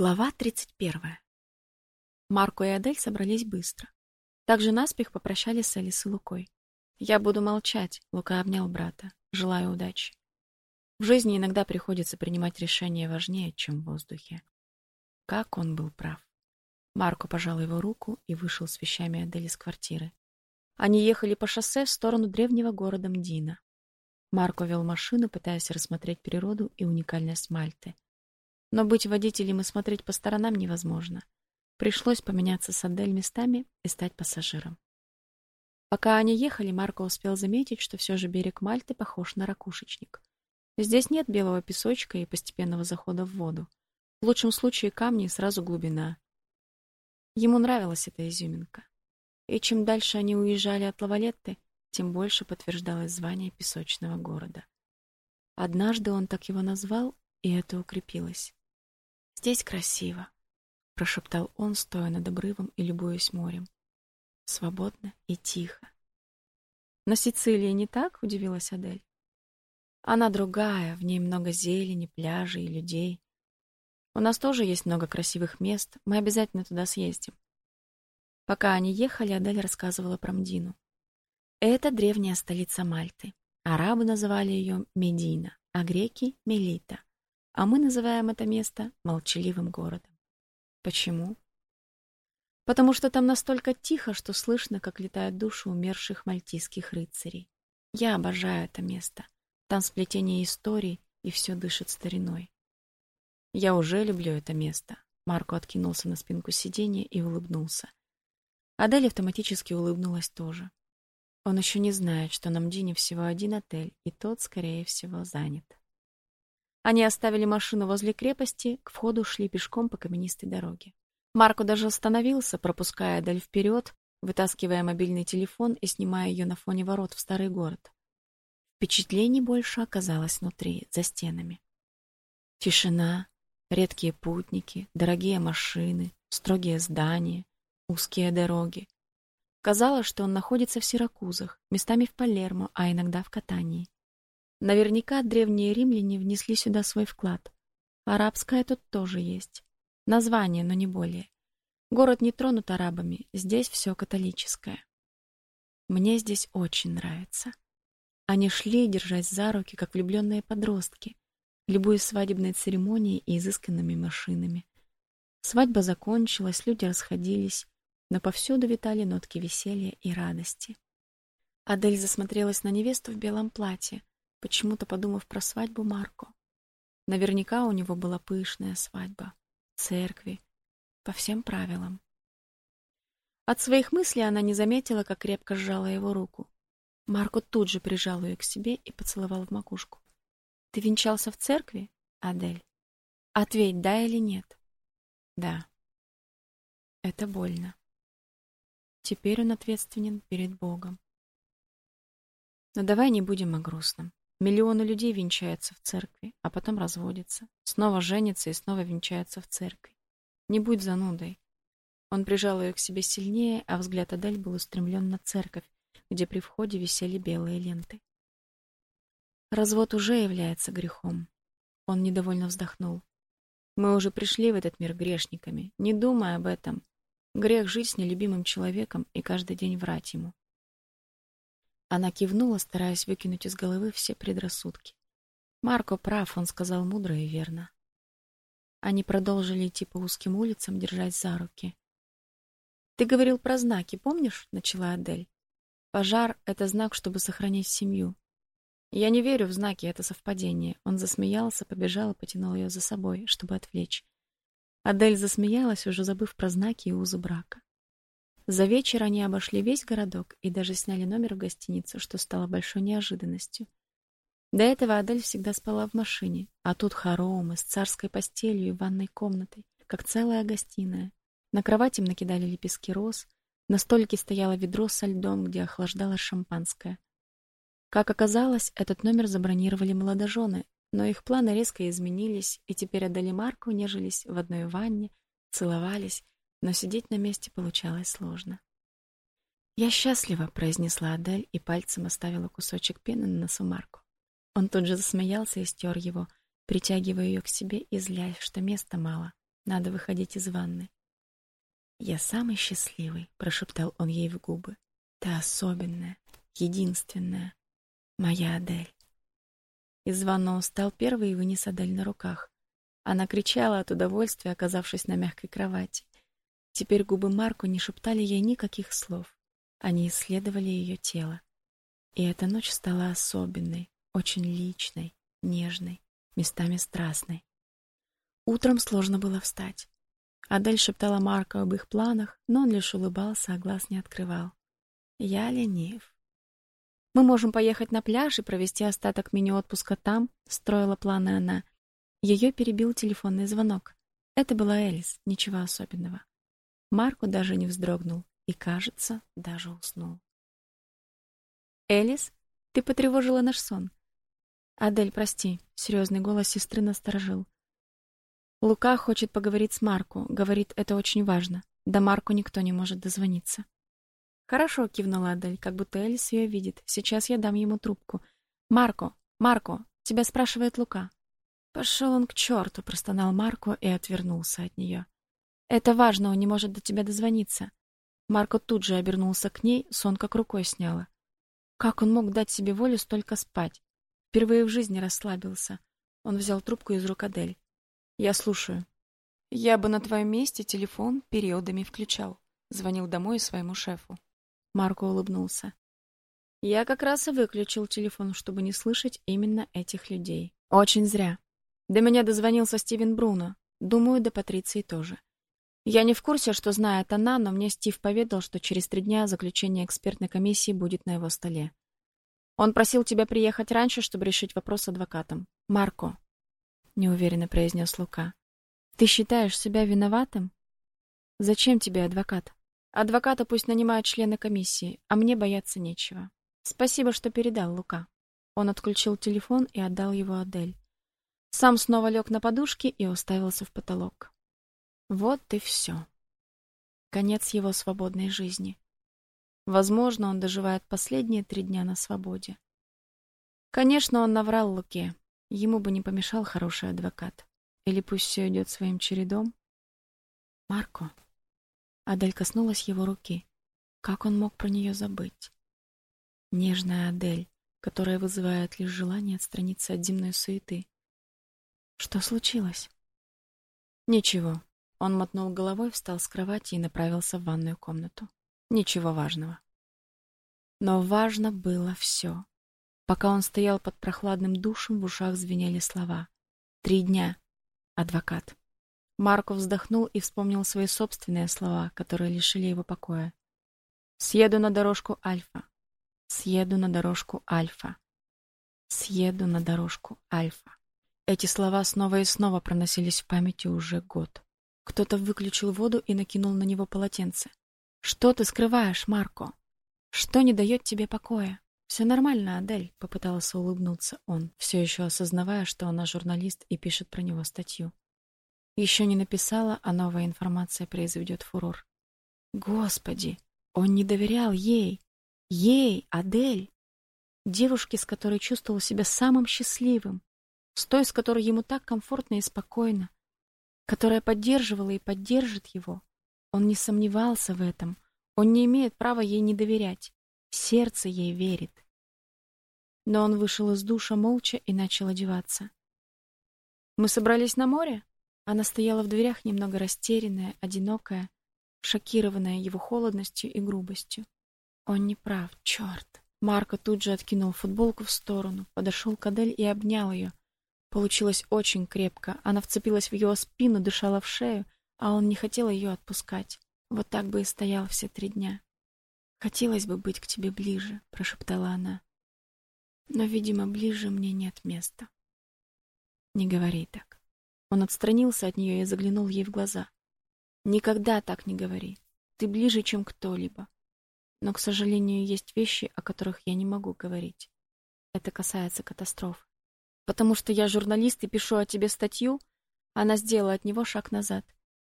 Глава 31. Марко и Адель собрались быстро. Также наспех попрощались с Элис и Лукой. «Я буду молчать», — Лука обнял брата. «Желаю удачи». В жизни иногда приходится принимать решения важнее, чем в воздухе. Как он был прав. Марко пожал его руку и вышел с вещами Адель из квартиры. Они ехали по шоссе в сторону древнего города Мдина. Марко вел машину, пытаясь рассмотреть природу и уникальность Мальты — но быть водителем и смотреть по сторонам невозможно. Пришлось поменяться с Адель местами и стать пассажиром. Пока они ехали, Марко успел заметить, что все же берег Мальты похож на ракушечник. Здесь нет белого песочка и постепенного захода в воду. В лучшем случае камни сразу глубина. Ему нравилась эта изюминка. И чем дальше они уезжали от Лавалетты, тем больше подтверждалось звание песочного города. Однажды он так его назвал, и это укрепилось. Здесь красиво, прошептал он, стоя над обрывом и любуясь морем. Свободно и тихо. На Сицилии не так, удивилась Адель. Она другая, в ней много зелени, пляжей и людей. У нас тоже есть много красивых мест, мы обязательно туда съездим. Пока они ехали, Адель рассказывала про Мдину. Это древняя столица Мальты. Арабы называли ее Медина, а греки — Мелита а мы называем это место молчаливым городом. Почему? Потому что там настолько тихо, что слышно, как летают души умерших мальтийских рыцарей. Я обожаю это место. Там сплетение историй, и все дышит стариной. Я уже люблю это место. Марко откинулся на спинку сиденья и улыбнулся. Адель автоматически улыбнулась тоже. Он еще не знает, что на Мдине всего один отель, и тот, скорее всего, занят. Они оставили машину возле крепости, к входу шли пешком по каменистой дороге. Марко даже остановился, пропуская Адель вперед, вытаскивая мобильный телефон и снимая ее на фоне ворот в старый город. Впечатлений больше оказалось внутри, за стенами. Тишина, редкие путники, дорогие машины, строгие здания, узкие дороги. Казалось, что он находится в Сиракузах, местами в Палермо, а иногда в Катании. Наверняка древние римляне внесли сюда свой вклад. Арабское тут тоже есть. Название, но не более. Город не тронут арабами, здесь все католическое. Мне здесь очень нравится. Они шли, держась за руки, как влюбленные подростки, любуясь свадебной церемонией и изысканными машинами. Свадьба закончилась, люди расходились, но повсюду витали нотки веселья и радости. Адель засмотрелась на невесту в белом платье, почему-то подумав про свадьбу Марко. Наверняка у него была пышная свадьба, в церкви, по всем правилам. От своих мыслей она не заметила, как крепко сжала его руку. Марко тут же прижал ее к себе и поцеловал в макушку. Ты венчался в церкви, Адель? Ответь, да или нет? Да. Это больно. Теперь он ответственен перед Богом. Но давай не будем о грустном. Миллионы людей венчаются в церкви, а потом разводятся, снова женятся и снова венчаются в церкви. Не будь занудой. Он прижал ее к себе сильнее, а взгляд Адель был устремлен на церковь, где при входе висели белые ленты. Развод уже является грехом. Он недовольно вздохнул. Мы уже пришли в этот мир грешниками. Не думай об этом. Грех жить с нелюбимым человеком и каждый день врать ему. Она кивнула, стараясь выкинуть из головы все предрассудки. Марко прав, он сказал мудро и верно. Они продолжили идти по узким улицам, держась за руки. Ты говорил про знаки, помнишь? начала Адель. Пожар это знак, чтобы сохранить семью. Я не верю в знаки, это совпадение. Он засмеялся, побежал и потянул ее за собой, чтобы отвлечь. Адель засмеялась, уже забыв про знаки и узы брака. За вечер они обошли весь городок и даже сняли номер в гостинице, что стало большой неожиданностью. До этого Адель всегда спала в машине, а тут хоромы с царской постелью и ванной комнатой, как целая гостиная. На кровати им накидали лепестки роз, на столике стояло ведро со льдом, где охлаждалось шампанское. Как оказалось, этот номер забронировали молодожены, но их планы резко изменились, и теперь Адель и Марко нежились в одной ванне, целовались но сидеть на месте получалось сложно. «Я счастлива», — произнесла Адель и пальцем оставила кусочек пены на носу Марку. Он тут же засмеялся и стер его, притягивая ее к себе и злясь, что места мало. Надо выходить из ванны. «Я самый счастливый», — прошептал он ей в губы. «Ты особенная, единственная, моя Адель». Из ванны он встал первый и вынес Адель на руках. Она кричала от удовольствия, оказавшись на мягкой кровати. Теперь губы Марку не шептали ей никаких слов. Они исследовали ее тело. И эта ночь стала особенной, очень личной, нежной, местами страстной. Утром сложно было встать. Адель шептала Марку об их планах, но он лишь улыбался, а глаз не открывал. «Я ленив». «Мы можем поехать на пляж и провести остаток мини-отпуска там», — строила планы она. Ее перебил телефонный звонок. Это была Элис, ничего особенного. Марко даже не вздрогнул и, кажется, даже уснул. «Элис, ты потревожила наш сон». «Адель, прости», — серьезный голос сестры насторожил. «Лука хочет поговорить с Марко, говорит, это очень важно. До Марко никто не может дозвониться». «Хорошо», — кивнула Адель, как будто Элис ее видит. «Сейчас я дам ему трубку». «Марко, Марко, тебя спрашивает Лука». «Пошел он к черту», — простонал Марко и отвернулся от нее. Это важно, он не может до тебя дозвониться. Марко тут же обернулся к ней, сон как рукой сняла. Как он мог дать себе волю столько спать? Впервые в жизни расслабился. Он взял трубку из рук Адель. Я слушаю. Я бы на твоем месте телефон периодами включал. Звонил домой своему шефу. Марко улыбнулся. Я как раз и выключил телефон, чтобы не слышать именно этих людей. Очень зря. До меня дозвонился Стивен Бруно. Думаю, до Патриции тоже. Я не в курсе, что знает она, но мне Стив поведал, что через три дня заключение экспертной комиссии будет на его столе. Он просил тебя приехать раньше, чтобы решить вопрос с адвокатом. Марко, неуверенно произнес Лука. Ты считаешь себя виноватым? Зачем тебе адвокат? Адвоката пусть нанимают члены комиссии, а мне бояться нечего. Спасибо, что передал, Лука. Он отключил телефон и отдал его Адель. Сам снова лег на подушке и уставился в потолок. Вот и все. Конец его свободной жизни. Возможно, он доживает последние три дня на свободе. Конечно, он наврал Луке. Ему бы не помешал хороший адвокат. Или пусть все идет своим чередом. Марко. Адель коснулась его руки. Как он мог про нее забыть? Нежная Адель, которая вызывает лишь желание отстраниться от земной суеты. Что случилось? Ничего. Он мотнул головой, встал с кровати и направился в ванную комнату. Ничего важного. Но важно было все. Пока он стоял под прохладным душем, в ушах звенели слова. «Три дня. Адвокат». Марко вздохнул и вспомнил свои собственные слова, которые лишили его покоя. «Съеду на дорожку Альфа. Съеду на дорожку Альфа. Съеду на дорожку Альфа». Эти слова снова и снова проносились в памяти уже год. Кто-то выключил воду и накинул на него полотенце. Что ты скрываешь, Марко? Что не дает тебе покоя? Все нормально, Адель, попытался улыбнуться он, все еще осознавая, что она журналист и пишет про него статью. Еще не написала, а новая информация произведет фурор. Господи, он не доверял ей. Ей, Адель, девушке, с которой чувствовал себя самым счастливым, с той, с которой ему так комфортно и спокойно, которая поддерживала и поддержит его. Он не сомневался в этом. Он не имеет права ей не доверять. Сердце ей верит. Но он вышел из душа молча и начал одеваться. Мы собрались на море? Она стояла в дверях, немного растерянная, одинокая, шокированная его холодностью и грубостью. Он не прав, черт. Марко тут же откинул футболку в сторону, подошел к Адель и обнял ее, Получилось очень крепко. Она вцепилась в его спину, дышала в шею, а он не хотел ее отпускать. Вот так бы и стоял все три дня. Хотелось бы быть к тебе ближе, прошептала она. Но, видимо, ближе мне нет места. Не говори так. Он отстранился от нее и заглянул ей в глаза. Никогда так не говори. Ты ближе, чем кто-либо. Но, к сожалению, есть вещи, о которых я не могу говорить. Это касается катастроф. Потому что я журналист и пишу о тебе статью, она сделала от него шаг назад.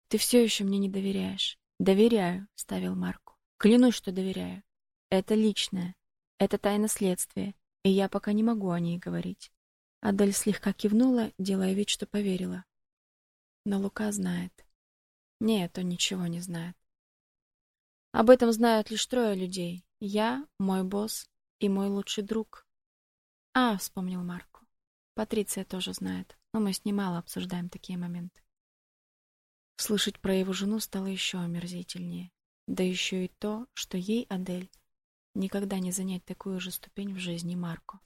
Ты все еще мне не доверяешь. Доверяю, ставил Марку. Клянусь, что доверяю. Это личное. Это тайна следствия, и я пока не могу о ней говорить. Адель слегка кивнула, делая вид, что поверила. Но Лука знает. Нет, он ничего не знает. Об этом знают лишь трое людей. Я, мой босс и мой лучший друг. А, вспомнил Марко. Патриция тоже знает, но мы с ней мало обсуждаем такие моменты. Слышать про его жену стало еще омерзительнее. Да еще и то, что ей, Адель, никогда не занять такую же ступень в жизни Марко.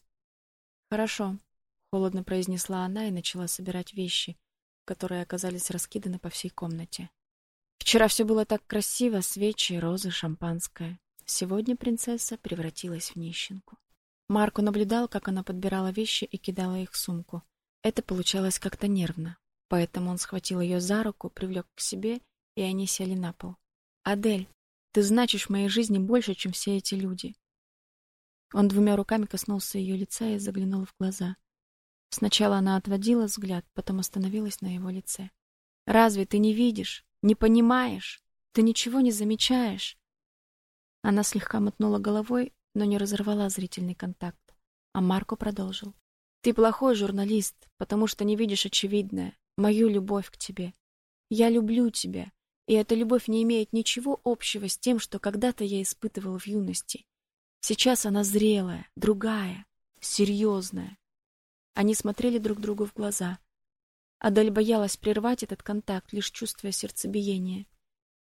«Хорошо», — холодно произнесла она и начала собирать вещи, которые оказались раскиданы по всей комнате. Вчера все было так красиво, свечи, розы, шампанское. Сегодня принцесса превратилась в нищенку. Марко наблюдал, как она подбирала вещи и кидала их в сумку. Это получалось как-то нервно, поэтому он схватил ее за руку, привлек к себе, и они сели на пол. «Адель, ты значишь в моей жизни больше, чем все эти люди». Он двумя руками коснулся ее лица и заглянул в глаза. Сначала она отводила взгляд, потом остановилась на его лице. «Разве ты не видишь? Не понимаешь? Ты ничего не замечаешь?» Она слегка мотнула головой, но не разорвала зрительный контакт. А Марко продолжил. «Ты плохой журналист, потому что не видишь очевидное. Мою любовь к тебе. Я люблю тебя, и эта любовь не имеет ничего общего с тем, что когда-то я испытывал в юности. Сейчас она зрелая, другая, серьезная. Они смотрели друг другу в глаза. Адель боялась прервать этот контакт, лишь чувствуя сердцебиение.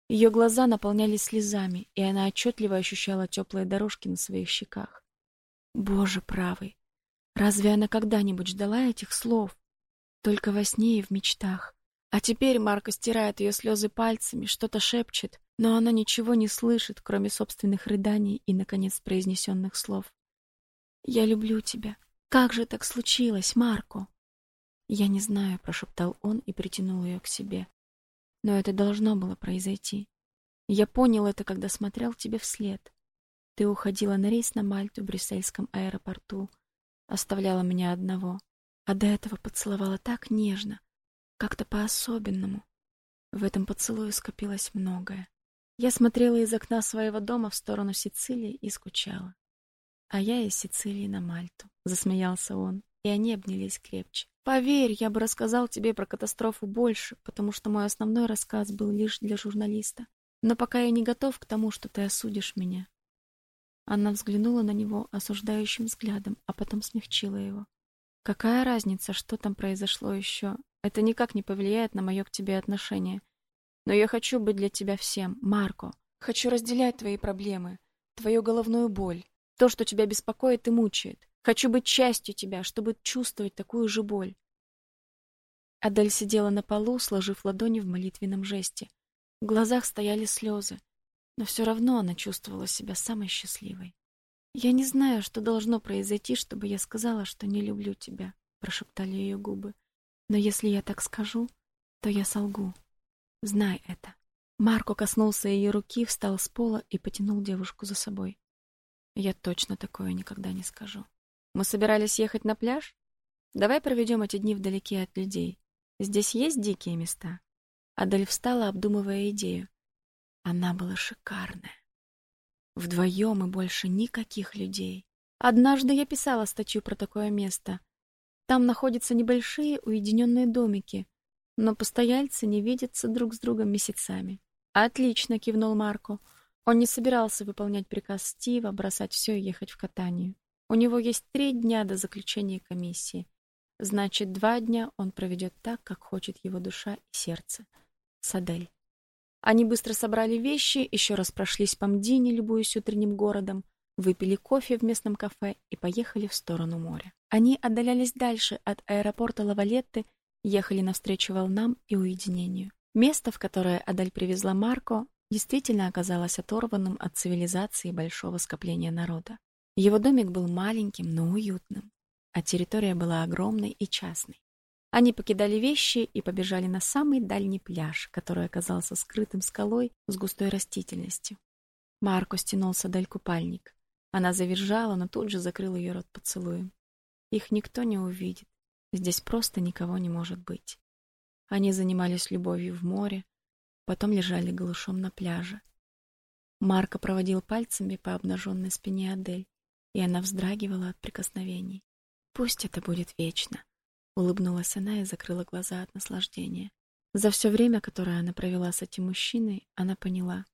Ее глаза наполнялись слезами, и она отчетливо ощущала теплые дорожки на своих щеках. Боже правый, разве она когда-нибудь ждала этих слов? Только во сне и в мечтах. А теперь Марко стирает ее слезы пальцами, что-то шепчет, но она ничего не слышит, кроме собственных рыданий и, наконец, произнесенных слов. «Я люблю тебя. Как же так случилось, Марко?» «Я не знаю», — прошептал он и притянул ее к себе. Но это должно было произойти. Я понял это, когда смотрел тебе вслед. Ты уходила на рейс на Мальту в брюссельском аэропорту, оставляла меня одного, а до этого поцеловала так нежно, как-то по-особенному. В этом поцелуе скопилось многое. Я смотрела из окна своего дома в сторону Сицилии и скучала. А я из Сицилии на Мальту, засмеялся он, и они обнялись крепче. Поверь, я бы рассказал тебе про катастрофу больше, потому что мой основной рассказ был лишь для журналиста. Но пока я не готов к тому, что ты осудишь меня. Она взглянула на него осуждающим взглядом, а потом смягчила его. Какая разница, что там произошло еще? Это никак не повлияет на мое к тебе отношение. Но я хочу быть для тебя всем, Марко. Хочу разделять твои проблемы, твою головную боль, то, что тебя беспокоит и мучает. Хочу быть частью тебя, чтобы чувствовать такую же боль. Адель сидела на полу, сложив ладони в молитвенном жесте. В глазах стояли слезы, но все равно она чувствовала себя самой счастливой. Я не знаю, что должно произойти, чтобы я сказала, что не люблю тебя, прошептали ее губы. Но если я так скажу, то я солгу. Знай это. Марко коснулся ее руки, встал с пола и потянул девушку за собой. Я точно такое никогда не скажу. Мы собирались ехать на пляж? Давай проведем эти дни вдалеке от людей. Здесь есть дикие места. Адель встала, обдумывая идею. Она была шикарная. Вдвоем и больше никаких людей. Однажды я писала статью про такое место. Там находятся небольшие уединенные домики, но постояльцы не видятся друг с другом месяцами. Отлично, кивнул Марко. Он не собирался выполнять приказ Стива, бросать все и ехать в катанию. У него есть три дня до заключения комиссии. Значит, два дня он проведет так, как хочет его душа и сердце. Садель. Они быстро собрали вещи, еще раз прошлись по Мдине, любуясь утренним городом, выпили кофе в местном кафе и поехали в сторону моря. Они отдалялись дальше от аэропорта Лавалетты, ехали навстречу волнам и уединению. Место, в которое Адель привезла Марко, действительно оказалось оторванным от цивилизации большого скопления народа. Его домик был маленьким, но уютным, а территория была огромной и частной. Они покидали вещи и побежали на самый дальний пляж, который оказался скрытым скалой с густой растительностью. Марко стянул с Адель купальник. Она завизжала, но тут же закрыл ее рот поцелуем. Их никто не увидит. Здесь просто никого не может быть. Они занимались любовью в море, потом лежали голышом на пляже. Марко проводил пальцами по обнаженной спине Адель и она вздрагивала от прикосновений. Пусть это будет вечно, улыбнулась она и закрыла глаза от наслаждения. За все время, которое она провела с этим мужчиной, она поняла,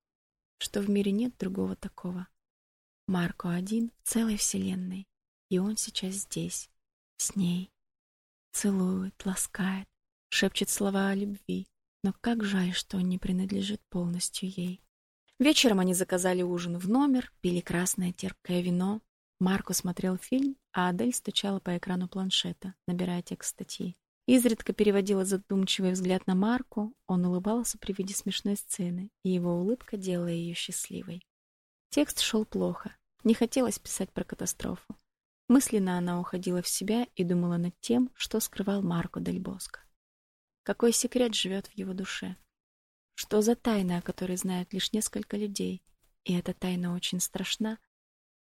что в мире нет другого такого. Марко один в целой вселенной, и он сейчас здесь, с ней. Целует, ласкает, шепчет слова о любви, но как жаль, что он не принадлежит полностью ей. Вечером они заказали ужин в номер, пили красное терпкое вино. Марко смотрел фильм, а Адель стучала по экрану планшета, набирая текст статьи. Изредка переводила задумчивый взгляд на Марку, он улыбался при виде смешной сцены, и его улыбка делала ее счастливой. Текст шел плохо, не хотелось писать про катастрофу. Мысленно она уходила в себя и думала над тем, что скрывал Марко Дель Боско. Какой секрет живет в его душе? Что за тайна, о которой знают лишь несколько людей? И эта тайна очень страшна.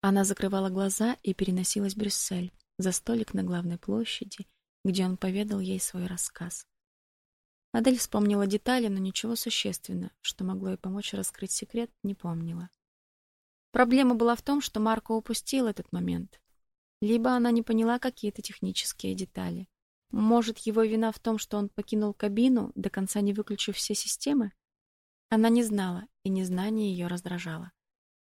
Она закрывала глаза и переносилась в Брюссель, за столик на главной площади, где он поведал ей свой рассказ. Адель вспомнила детали, но ничего существенного, что могло ей помочь раскрыть секрет, не помнила. Проблема была в том, что Марко упустил этот момент. Либо она не поняла какие-то технические детали. Может, его вина в том, что он покинул кабину, до конца не выключив все системы? Она не знала, и незнание ее раздражало.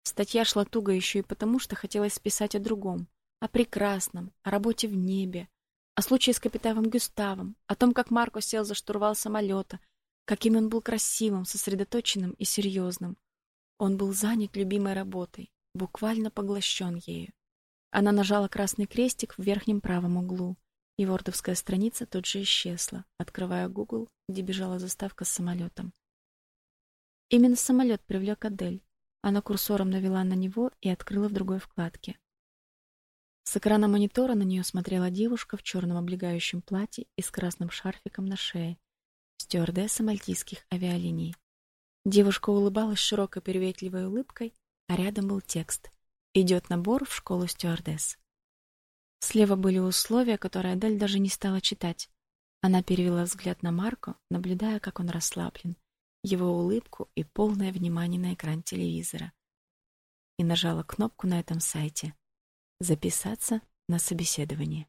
Статья шла туго еще и потому, что хотелось писать о другом, о прекрасном, о работе в небе, о случае с капитаном Гюставом, о том, как Марко сел за штурвал самолета, каким он был красивым, сосредоточенным и серьезным. Он был занят любимой работой, буквально поглощен ею. Она нажала красный крестик в верхнем правом углу, и вордовская страница тут же исчезла, открывая Google, где бежала заставка с самолетом. Именно самолет привлек Адель. Она курсором навела на него и открыла в другой вкладке. С экрана монитора на нее смотрела девушка в черном облегающем платье и с красным шарфиком на шее, стюардесса мальтийских авиалиний. Девушка улыбалась широкой приветливой улыбкой, а рядом был текст: «Идет набор в школу стюардесс». Слева были условия, которые Адель даже не стала читать. Она перевела взгляд на Марко, наблюдая, как он расслаблен, его улыбку и полное внимание на экран телевизора. И нажала кнопку на этом сайте записаться на собеседование.